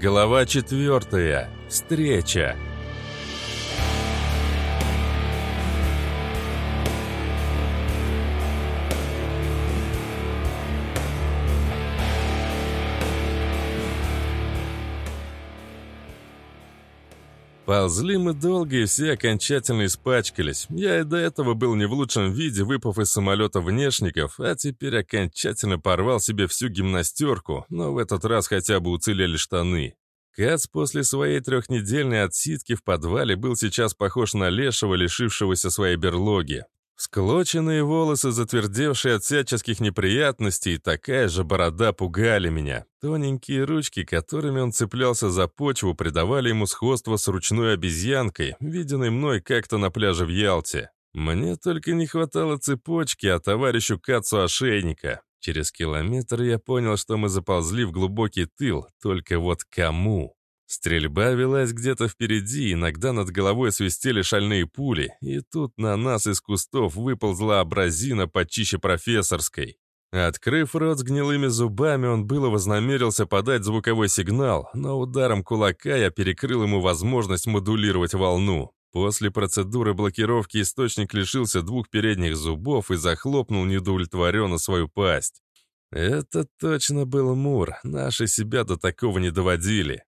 Глава четвертая. Встреча. Ползли мы долго, и все окончательно испачкались. Я и до этого был не в лучшем виде, выпав из самолета внешников, а теперь окончательно порвал себе всю гимнастерку, но в этот раз хотя бы уцелели штаны. Кац после своей трехнедельной отсидки в подвале был сейчас похож на лешего, лишившегося своей берлоги. Склоченные волосы, затвердевшие от всяческих неприятностей, такая же борода пугали меня. Тоненькие ручки, которыми он цеплялся за почву, придавали ему сходство с ручной обезьянкой, виденной мной как-то на пляже в Ялте. Мне только не хватало цепочки, а товарищу Кацу ошейника. Через километр я понял, что мы заползли в глубокий тыл, только вот кому? Стрельба велась где-то впереди, иногда над головой свистели шальные пули, и тут на нас из кустов выползла абразина почище профессорской. Открыв рот с гнилыми зубами, он было вознамерился подать звуковой сигнал, но ударом кулака я перекрыл ему возможность модулировать волну. После процедуры блокировки источник лишился двух передних зубов и захлопнул недовлетворенно свою пасть. Это точно был Мур, наши себя до такого не доводили.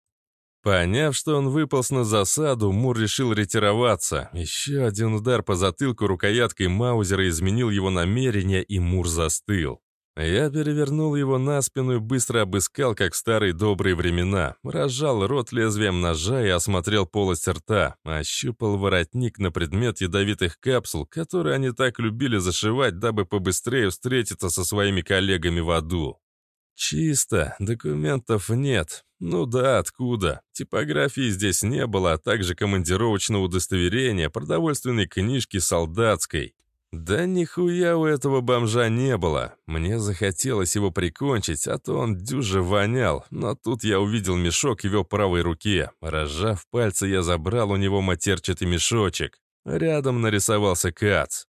Поняв, что он выполз на засаду, Мур решил ретироваться. Еще один удар по затылку рукояткой Маузера изменил его намерение, и Мур застыл. Я перевернул его на спину и быстро обыскал, как в старые добрые времена. Разжал рот лезвием ножа и осмотрел полость рта. Ощупал воротник на предмет ядовитых капсул, которые они так любили зашивать, дабы побыстрее встретиться со своими коллегами в аду. Чисто, документов нет. Ну да, откуда? Типографии здесь не было, а также командировочного удостоверения, продовольственной книжки солдатской. Да нихуя у этого бомжа не было. Мне захотелось его прикончить, а то он дюже вонял. Но тут я увидел мешок в его правой руке. Разжав пальцы, я забрал у него матерчатый мешочек. Рядом нарисовался Кац.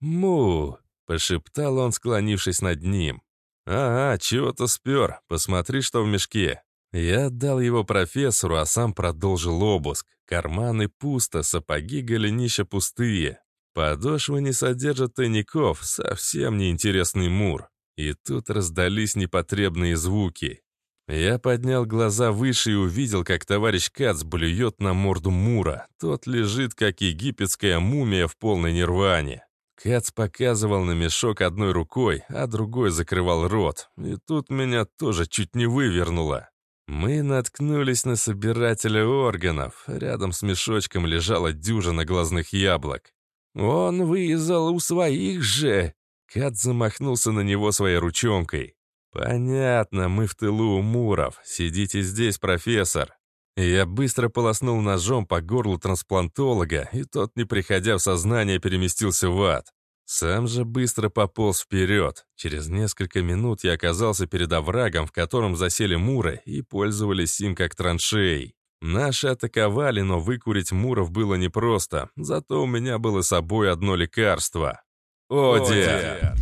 «Му!» — пошептал он, склонившись над ним. «Ага, чего-то спер. Посмотри, что в мешке». Я отдал его профессору, а сам продолжил обыск. Карманы пусто, сапоги голенища пустые. Подошвы не содержат тайников, совсем неинтересный мур. И тут раздались непотребные звуки. Я поднял глаза выше и увидел, как товарищ Кац блюет на морду Мура. Тот лежит, как египетская мумия в полной нирване. Кац показывал на мешок одной рукой, а другой закрывал рот. И тут меня тоже чуть не вывернуло. Мы наткнулись на собирателя органов. Рядом с мешочком лежала дюжина глазных яблок. «Он вырезал у своих же!» Кат замахнулся на него своей ручонкой. «Понятно, мы в тылу у Муров. Сидите здесь, профессор». Я быстро полоснул ножом по горлу трансплантолога, и тот, не приходя в сознание, переместился в ад. Сам же быстро пополз вперед. Через несколько минут я оказался перед оврагом, в котором засели муры и пользовались им как траншеей. Наши атаковали, но выкурить муров было непросто, зато у меня было с собой одно лекарство. Одер!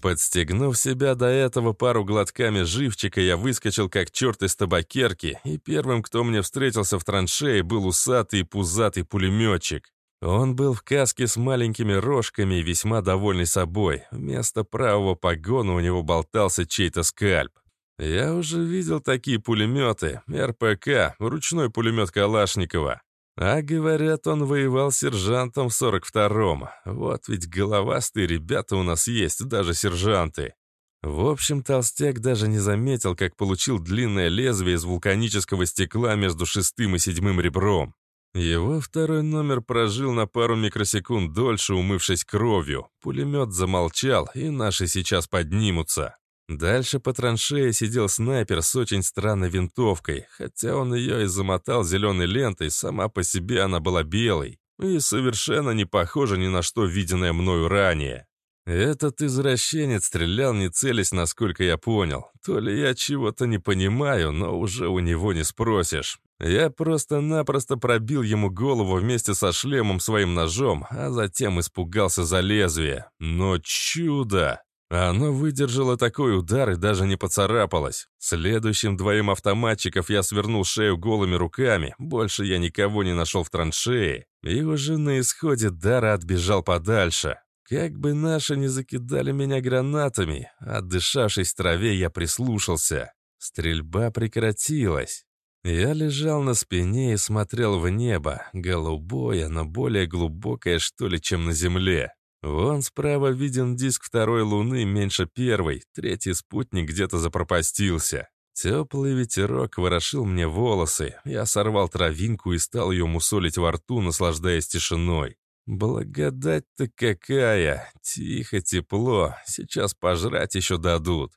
Подстегнув себя до этого пару глотками живчика, я выскочил как черт из табакерки, и первым, кто мне встретился в траншее, был усатый пузатый пулеметчик. Он был в каске с маленькими рожками и весьма довольный собой. Вместо правого погона у него болтался чей-то скальп. Я уже видел такие пулеметы, РПК, ручной пулемет Калашникова. А говорят, он воевал сержантом в 42-м. Вот ведь головастые ребята у нас есть, даже сержанты. В общем, толстяк даже не заметил, как получил длинное лезвие из вулканического стекла между шестым и седьмым ребром. Его второй номер прожил на пару микросекунд дольше, умывшись кровью. Пулемет замолчал, и наши сейчас поднимутся. Дальше по траншее сидел снайпер с очень странной винтовкой, хотя он ее и замотал зеленой лентой, сама по себе она была белой и совершенно не похожа ни на что виденное мною ранее. Этот извращенец стрелял не целясь, насколько я понял. То ли я чего-то не понимаю, но уже у него не спросишь. Я просто-напросто пробил ему голову вместе со шлемом своим ножом, а затем испугался за лезвие. Но чудо! Оно выдержало такой удар и даже не поцарапалось. Следующим двоим автоматчиков я свернул шею голыми руками, больше я никого не нашел в траншее, и уже на исходе дара отбежал подальше. Как бы наши не закидали меня гранатами, отдышавшись в траве, я прислушался. Стрельба прекратилась. Я лежал на спине и смотрел в небо, голубое, но более глубокое, что ли, чем на земле. Вон справа виден диск второй луны меньше первой, третий спутник где-то запропастился. Теплый ветерок ворошил мне волосы, я сорвал травинку и стал ее мусолить во рту, наслаждаясь тишиной. Благодать-то какая! Тихо, тепло, сейчас пожрать еще дадут.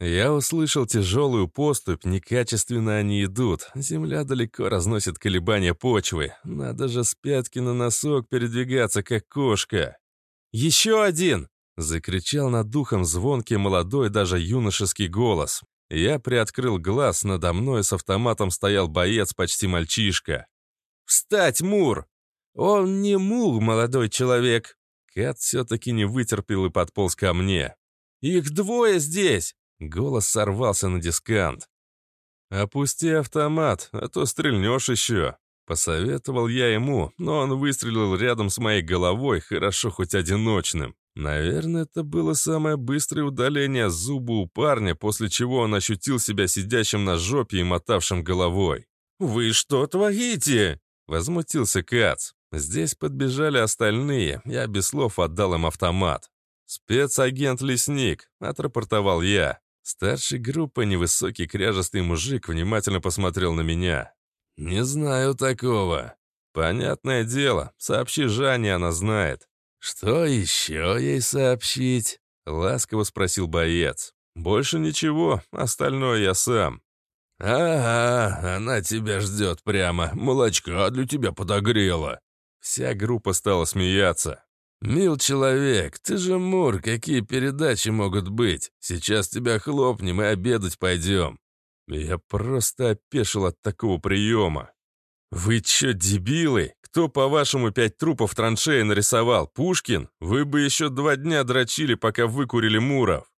Я услышал тяжелую поступь, некачественно они идут. Земля далеко разносит колебания почвы. Надо же с пятки на носок передвигаться, как кошка. «Еще один!» — закричал над духом звонкий молодой, даже юношеский голос. Я приоткрыл глаз, надо мной с автоматом стоял боец, почти мальчишка. «Встать, Мур!» «Он не Мур, молодой человек!» Кат все-таки не вытерпел и подполз ко мне. «Их двое здесь!» Голос сорвался на дискант. «Опусти автомат, а то стрельнешь еще!» Посоветовал я ему, но он выстрелил рядом с моей головой, хорошо хоть одиночным. Наверное, это было самое быстрое удаление зуба у парня, после чего он ощутил себя сидящим на жопе и мотавшим головой. «Вы что творите?» — возмутился Кац. Здесь подбежали остальные, я без слов отдал им автомат. «Спецагент-лесник», — отрапортовал я. Старший группы, невысокий кряжестый мужик, внимательно посмотрел на меня. «Не знаю такого». «Понятное дело. Сообщи Жанне, она знает». «Что еще ей сообщить?» — ласково спросил боец. «Больше ничего, остальное я сам». «Ага, она тебя ждет прямо, молочка для тебя подогрела». Вся группа стала смеяться. «Мил человек, ты же Мур, какие передачи могут быть? Сейчас тебя хлопнем и обедать пойдем». Я просто опешил от такого приема. «Вы чё, дебилы? Кто, по-вашему, пять трупов траншеи нарисовал? Пушкин? Вы бы еще два дня дрочили, пока выкурили Муров».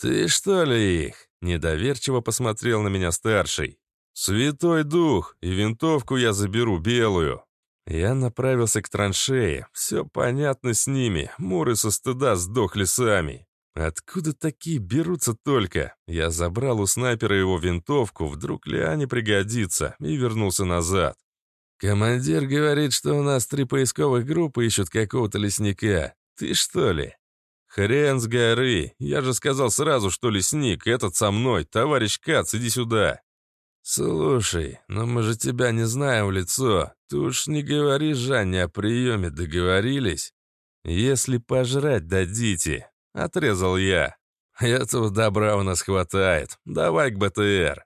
«Ты что ли их?» — недоверчиво посмотрел на меня старший. «Святой дух, и винтовку я заберу белую». Я направился к траншее. Все понятно с ними. Муры со стыда сдохли сами. Откуда такие берутся только? Я забрал у снайпера его винтовку, вдруг ли они пригодится, и вернулся назад. Командир говорит, что у нас три поисковых группы ищут какого-то лесника. Ты что ли? Хрен с горы. Я же сказал сразу, что лесник, этот со мной. Товарищ Кац, иди сюда. «Слушай, но мы же тебя не знаем в лицо. Ты уж не говори Жанне о приеме, договорились? Если пожрать дадите, Отрезал я. Этого добра у нас хватает. Давай к БТР.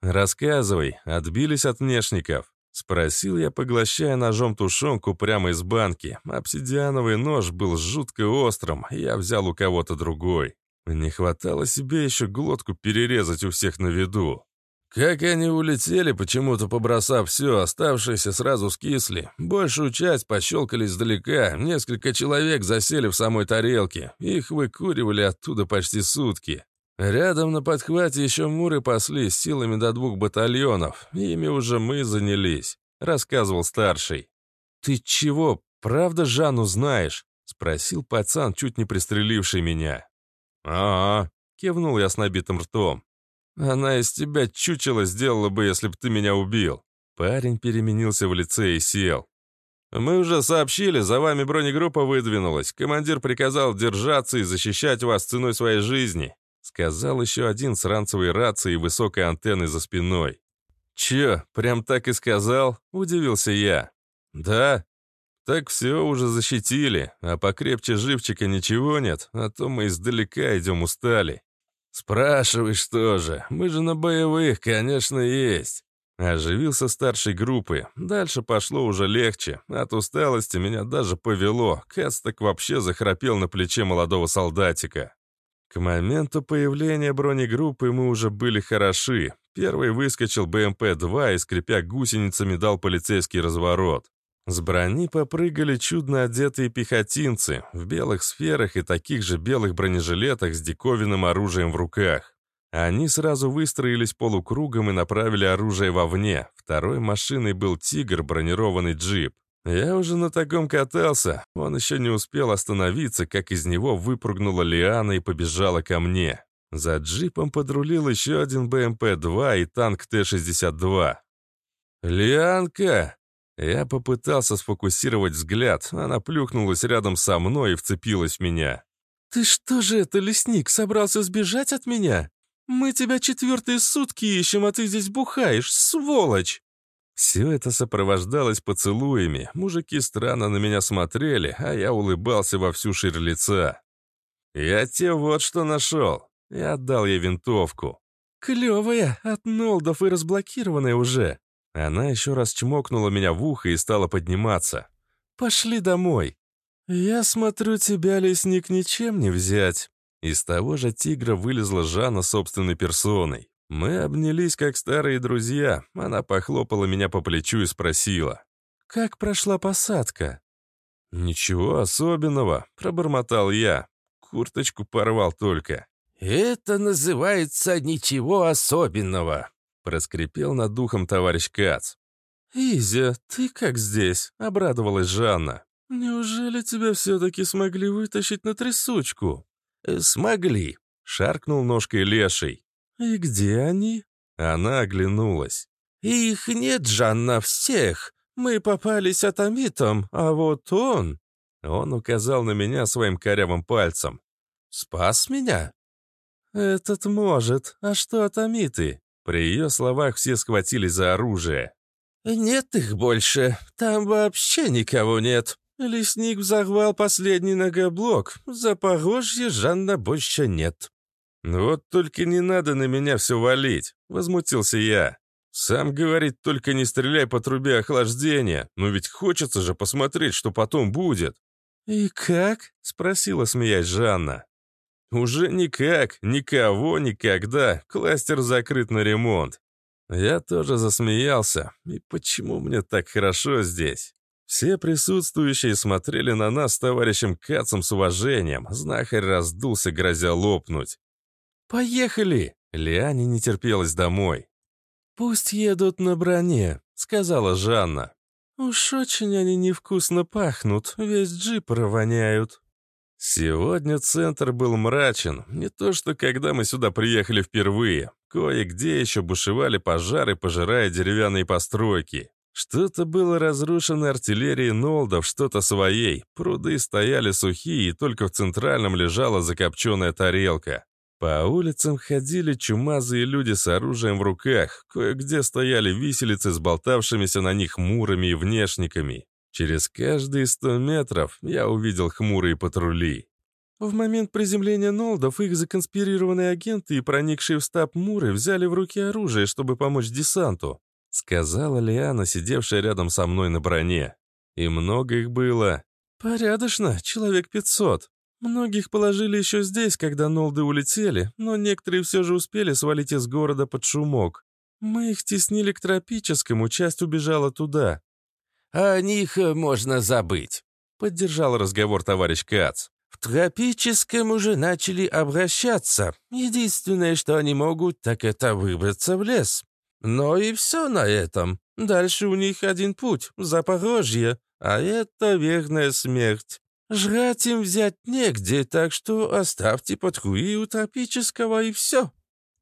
Рассказывай, отбились от внешников. Спросил я, поглощая ножом тушенку прямо из банки. Обсидиановый нож был жутко острым, я взял у кого-то другой. Не хватало себе еще глотку перерезать у всех на виду. Как они улетели, почему-то побросав все, оставшиеся сразу скисли. Большую часть пощелкали издалека, несколько человек засели в самой тарелке. Их выкуривали оттуда почти сутки. Рядом на подхвате еще муры пасли с силами до двух батальонов. Ими уже мы занялись, рассказывал старший. «Ты чего, правда Жанну знаешь?» — спросил пацан, чуть не пристреливший меня. «А-а», — кивнул я с набитым ртом. Она из тебя чучело сделала бы, если бы ты меня убил». Парень переменился в лице и сел. «Мы уже сообщили, за вами бронегруппа выдвинулась. Командир приказал держаться и защищать вас ценой своей жизни», сказал еще один с ранцевой рацией и высокой антенной за спиной. «Че, прям так и сказал?» – удивился я. «Да? Так все уже защитили, а покрепче живчика ничего нет, а то мы издалека идем устали. «Спрашивай, что же? Мы же на боевых, конечно, есть». Оживился старшей группы. Дальше пошло уже легче. От усталости меня даже повело. Кац так вообще захрапел на плече молодого солдатика. К моменту появления бронегруппы мы уже были хороши. Первый выскочил БМП-2 и, скрипя гусеницами, дал полицейский разворот. С брони попрыгали чудно одетые пехотинцы в белых сферах и таких же белых бронежилетах с диковинным оружием в руках. Они сразу выстроились полукругом и направили оружие вовне. Второй машиной был «Тигр», бронированный джип. Я уже на таком катался. Он еще не успел остановиться, как из него выпрыгнула Лиана и побежала ко мне. За джипом подрулил еще один БМП-2 и танк Т-62. «Лианка!» Я попытался сфокусировать взгляд. Она плюхнулась рядом со мной и вцепилась в меня. «Ты что же это, лесник, собрался сбежать от меня? Мы тебя четвертые сутки ищем, а ты здесь бухаешь, сволочь!» Все это сопровождалось поцелуями. Мужики странно на меня смотрели, а я улыбался во всю ширь лица. «Я тебе вот что нашел!» И отдал ей винтовку. «Клевая, от Нолдов и разблокированная уже!» Она еще раз чмокнула меня в ухо и стала подниматься. «Пошли домой!» «Я смотрю, тебя, лесник, ничем не взять!» Из того же тигра вылезла Жанна собственной персоной. Мы обнялись как старые друзья. Она похлопала меня по плечу и спросила. «Как прошла посадка?» «Ничего особенного», — пробормотал я. Курточку порвал только. «Это называется ничего особенного», — проскрипел над духом товарищ Кац. «Изя, ты как здесь?» — обрадовалась Жанна. «Неужели тебя все-таки смогли вытащить на трясучку?» «Смогли», — шаркнул ножкой леший. «И где они?» Она оглянулась. «Их нет, Жанна, всех. Мы попались атомитом, а вот он...» Он указал на меня своим корявым пальцем. «Спас меня?» «Этот может. А что атомиты?» При ее словах все схватились за оружие. «Нет их больше. Там вообще никого нет. Лесник взорвал последний многоблок. Запорожье Жанна больше нет». «Вот только не надо на меня все валить», — возмутился я. «Сам говорит, только не стреляй по трубе охлаждения, но ведь хочется же посмотреть, что потом будет». «И как?» — спросила, смеясь Жанна. «Уже никак, никого, никогда. Кластер закрыт на ремонт». Я тоже засмеялся. И почему мне так хорошо здесь? Все присутствующие смотрели на нас с товарищем Кацом с уважением. Знахарь раздулся, грозя лопнуть. «Поехали!» Лиане не терпелась домой. «Пусть едут на броне», — сказала Жанна. «Уж очень они невкусно пахнут, весь джип провоняют». Сегодня центр был мрачен, не то что когда мы сюда приехали впервые. Кое-где еще бушевали пожары, пожирая деревянные постройки. Что-то было разрушено артиллерией Нолдов, что-то своей. Пруды стояли сухие, и только в центральном лежала закопченная тарелка. По улицам ходили чумазые люди с оружием в руках, кое-где стояли виселицы с болтавшимися на них мурами и внешниками. Через каждые сто метров я увидел хмурые патрули. В момент приземления Нолдов их законспирированные агенты и проникшие в стаб Муры взяли в руки оружие, чтобы помочь десанту, сказала Лиана, сидевшая рядом со мной на броне. И много их было. Порядочно, человек пятьсот. Многих положили еще здесь, когда Нолды улетели, но некоторые все же успели свалить из города под шумок. Мы их теснили к тропическому, часть убежала туда. «О них э, можно забыть», — поддержал разговор товарищ Кац. «В тропическом уже начали обращаться. Единственное, что они могут, так это выбраться в лес. Но и все на этом. Дальше у них один путь — Запорожье, а это верная смерть. Жрать им взять негде, так что оставьте патруи у тропического и все».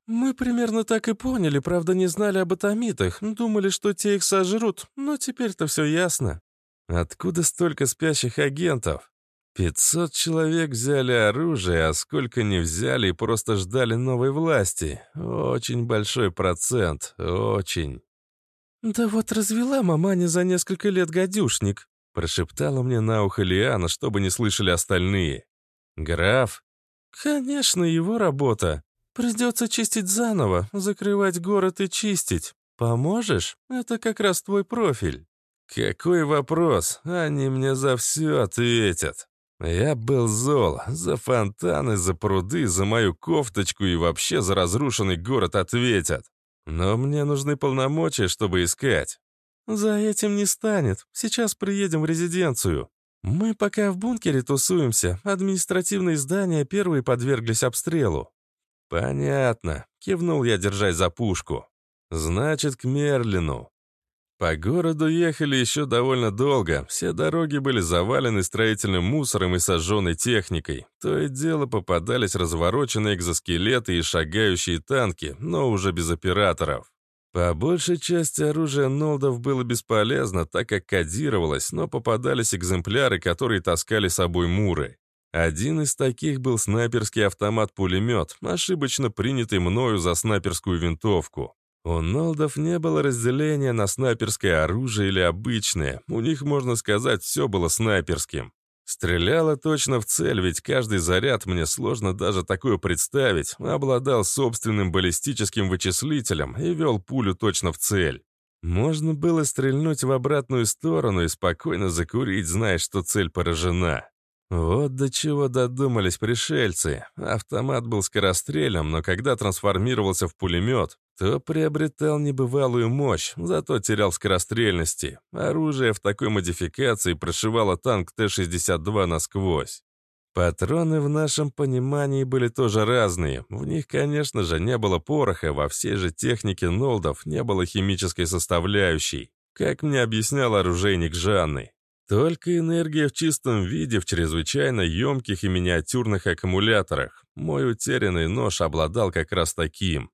«Мы примерно так и поняли, правда не знали об атомитах, думали, что те их сожрут, но теперь-то все ясно. Откуда столько спящих агентов? Пятьсот человек взяли оружие, а сколько не взяли и просто ждали новой власти. Очень большой процент, очень». «Да вот развела маманя за несколько лет гадюшник», Прошептала мне на ухо Лиана, чтобы не слышали остальные. «Граф?» «Конечно, его работа. Придется чистить заново, закрывать город и чистить. Поможешь? Это как раз твой профиль». «Какой вопрос? Они мне за все ответят». Я был зол. За фонтаны, за пруды, за мою кофточку и вообще за разрушенный город ответят. Но мне нужны полномочия, чтобы искать. «За этим не станет. Сейчас приедем в резиденцию. Мы пока в бункере тусуемся. Административные здания первые подверглись обстрелу». «Понятно», — кивнул я, держась за пушку. «Значит, к Мерлину». По городу ехали еще довольно долго, все дороги были завалены строительным мусором и сожженной техникой. То и дело попадались развороченные экзоскелеты и шагающие танки, но уже без операторов. По большей части оружие Нолдов было бесполезно, так как кодировалось, но попадались экземпляры, которые таскали с собой муры. Один из таких был снайперский автомат-пулемет, ошибочно принятый мною за снайперскую винтовку. У Нолдов не было разделения на снайперское оружие или обычное, у них, можно сказать, все было снайперским. Стреляло точно в цель, ведь каждый заряд, мне сложно даже такое представить, обладал собственным баллистическим вычислителем и вел пулю точно в цель. Можно было стрельнуть в обратную сторону и спокойно закурить, зная, что цель поражена. Вот до чего додумались пришельцы. Автомат был скорострелем, но когда трансформировался в пулемет, то приобретал небывалую мощь, зато терял скорострельности. Оружие в такой модификации прошивало танк Т-62 насквозь. Патроны в нашем понимании были тоже разные. В них, конечно же, не было пороха, во всей же технике Нолдов не было химической составляющей, как мне объяснял оружейник Жанны. Только энергия в чистом виде в чрезвычайно емких и миниатюрных аккумуляторах. Мой утерянный нож обладал как раз таким.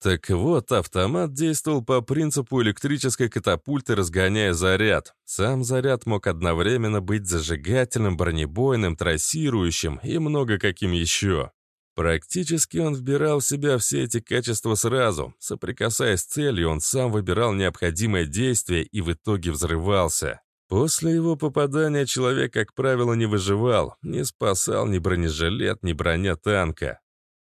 Так вот, автомат действовал по принципу электрической катапульты, разгоняя заряд. Сам заряд мог одновременно быть зажигательным, бронебойным, трассирующим и много каким еще. Практически он вбирал в себя все эти качества сразу. Соприкасаясь с целью, он сам выбирал необходимое действие и в итоге взрывался. После его попадания человек, как правило, не выживал, не спасал ни бронежилет, ни броня танка.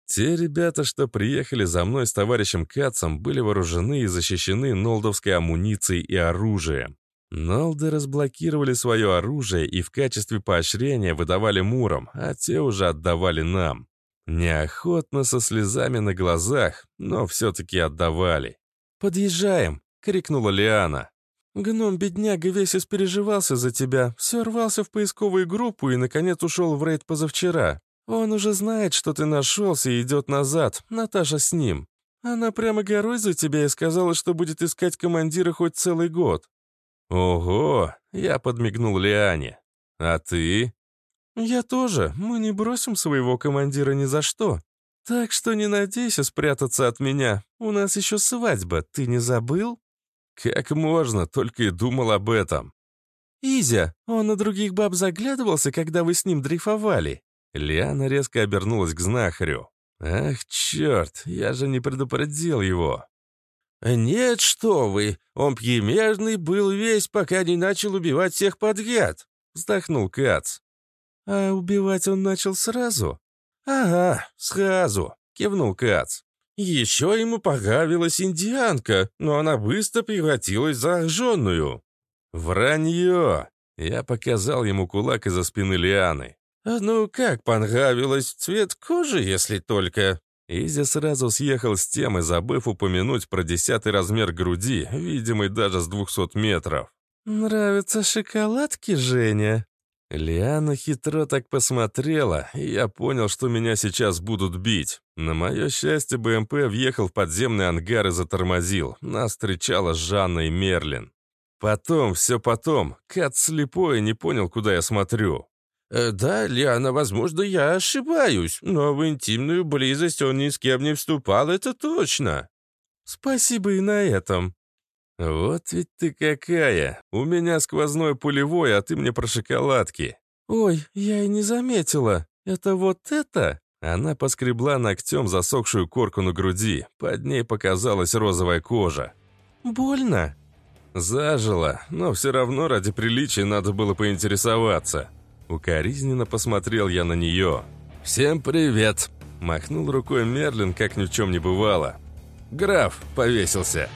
Те ребята, что приехали за мной с товарищем Кацом, были вооружены и защищены нолдовской амуницией и оружием. Нолды разблокировали свое оружие и в качестве поощрения выдавали мурам, а те уже отдавали нам. Неохотно, со слезами на глазах, но все-таки отдавали. «Подъезжаем!» — крикнула Лиана. Гном-бедняга весь испереживался за тебя, все рвался в поисковую группу и, наконец, ушел в рейд позавчера. Он уже знает, что ты нашелся и идет назад, Наташа с ним. Она прямо горой за тебя и сказала, что будет искать командира хоть целый год». «Ого!» — я подмигнул Лиане. «А ты?» «Я тоже. Мы не бросим своего командира ни за что. Так что не надейся спрятаться от меня. У нас еще свадьба, ты не забыл?» Как можно, только и думал об этом. «Изя, он на других баб заглядывался, когда вы с ним дрейфовали?» Лиана резко обернулась к знахарю. «Ах, черт, я же не предупредил его». «Нет, что вы, он пьемежный был весь, пока не начал убивать всех подряд», — вздохнул Кац. «А убивать он начал сразу?» «Ага, сразу», — кивнул Кац. Еще ему понравилась индианка, но она быстро превратилась в зараженную. «Вранье!» Я показал ему кулак из-за спины Лианы. «А «Ну как понравилось? Цвет кожи, если только...» Изи сразу съехал с темы, забыв упомянуть про десятый размер груди, видимый даже с двухсот метров. «Нравятся шоколадки, Женя?» Лиана хитро так посмотрела, и я понял, что меня сейчас будут бить. На мое счастье, БМП въехал в подземный ангар и затормозил. Нас встречала Жанна и Мерлин. Потом, все потом, Кат слепой не понял, куда я смотрю. «Э, «Да, Лиана, возможно, я ошибаюсь, но в интимную близость он ни с кем не вступал, это точно». «Спасибо и на этом», «Вот ведь ты какая! У меня сквозной пулевой, а ты мне про шоколадки!» «Ой, я и не заметила! Это вот это?» Она поскребла ногтем засохшую корку на груди. Под ней показалась розовая кожа. «Больно?» Зажило, но все равно ради приличия надо было поинтересоваться. Укоризненно посмотрел я на нее. «Всем привет!» Махнул рукой Мерлин, как ни в чем не бывало. «Граф повесился!»